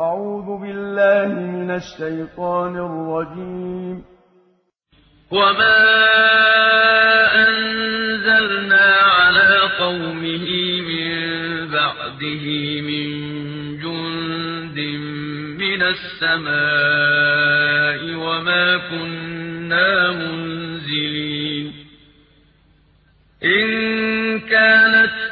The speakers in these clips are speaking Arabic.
أعوذ بالله من الشيطان الرجيم. وما أنزلنا على قومه من بعده من جند من السماء وما كنا منزلين إن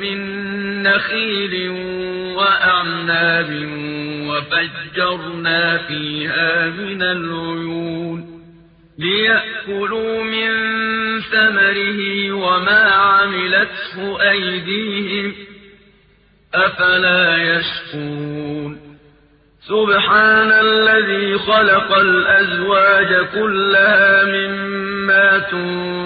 من نخيل وأعناب وفجرنا فيها من العيون ليأكلوا من ثمره وما عملته أيديهم أفلا يشكرون سبحان الذي خلق الأزواج كلها مما تنبت